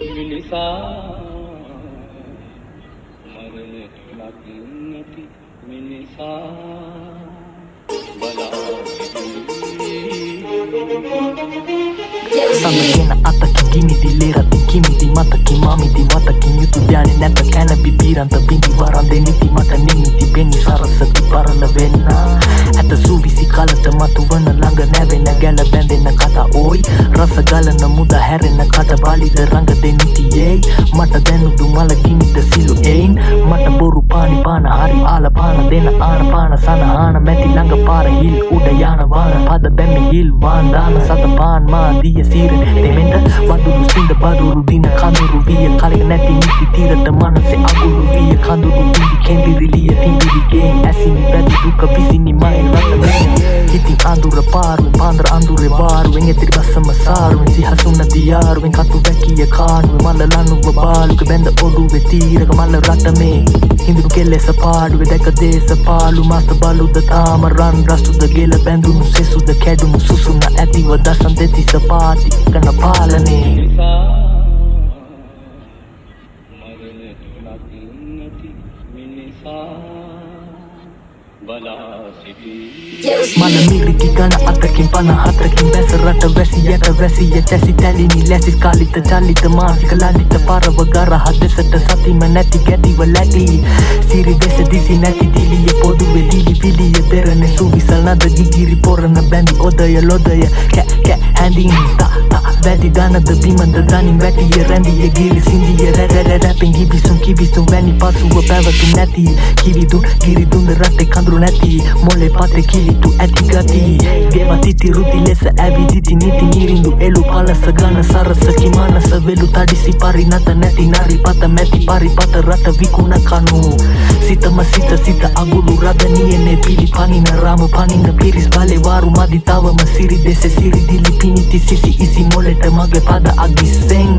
මිනිසා මරණයට ලක්නැති මිනිසා සමගෙන අතක ගිනිදි ලෙරති කිමිදි මතකි මමිදි වතකින් යුතු ධ්‍යානෙ නැත කැලපි පීරන්ත බිඳි වරන් දෙනිති මට නිමි පෙනි සරසතු පරණ වෙන්න ඇත සූවිසි කලට මතුවන ළඟ නැවෙන ගැල බැඳෙන කතා ඕයි රස ගලන මුද හැරෙන කට බාලිද රඟ දෙනිතියේයි මට දැනුදු මලකිනිද සිලු එයින් මට බොරු පානි පාන හරි ආල පාන දෙන ආන පාන සනහාන මැති ළඟ පාර හිල් උඩ යාන වාන පද බැමි හිල් වාන්දාන සත පාන් මා දිය සීර දෙමෙන්ට වදුන ඉර බරුරු දින කඳුරු විය කලින් නැති නිති තිරට මනසේ අගුරු විය කඳුරු දිවි කෙඳිරිලිය තිබිරිගේ ඇසිනි වැඩි දුක විසිනි මයි රට ඉතින් අඳුර පාරුවෙන් පාන්දර අඳුරේ වාරුවෙන් එතිරි බස්සම සාරුවෙන් සිහසුන්න දියාරුවෙන් කතු වැකිය කානුවෙන් මල ලනුව බාලුක බැඳ ඔඩුවේ තීරක මල රට මේ හිඳුරු කෙල්ලෙස පාඩුවේ දැක දේශ පාලු මත බලුද තාම රන් රසුද ගෙල බැඳුණු සෙසුද කැඩුණු සුසුන්න ඇතිව දසන් දෙතිස පාති කන පාලනේ මනමිලි ගන අතකින් පන හතරකින් බැස රට වැසි යට වැසිය තැසි තැලිනි ලැසිස් කාලිත චලිත මාසික ලලිත පරව ගර හදෙසට සතිම නැති ගැටිව ලැටී සිරි දෙස දිසි නැති දිලිය පොදුවේ දිලි පිලිය පෙරන සුවිසල් නද ගිගිරි පොරන බැඳි ඔොදය ලොදය කැ කැ හැඳින් තා වැදි දනද බිමඳ දනින් වැටිය රැඳිය ගිලි සිින්දිය රැරැරැපෙන් ගිබිසුම් කිබිසුම් වැනි පසුව පැවතු නැති කිවිදුන් ගිරිදුන්ද රටේ කඳුරු නැති මොලේ පතේ කිලිතු ඇති ගති ගෙවතිති රුති ලෙස ඇවිදිති නිති නිරිඳු එලු පලස ගන සරසකි මනස වෙලු තඩිසි පරිනත නැති නරි පත මැති පරිපත රට විකුණ කනු Sitama sita sita aguluradaniene pili panina ramu panina piris bale varu madi tava masiri dese siri dili piniti sisi isi molete magle pada agiseng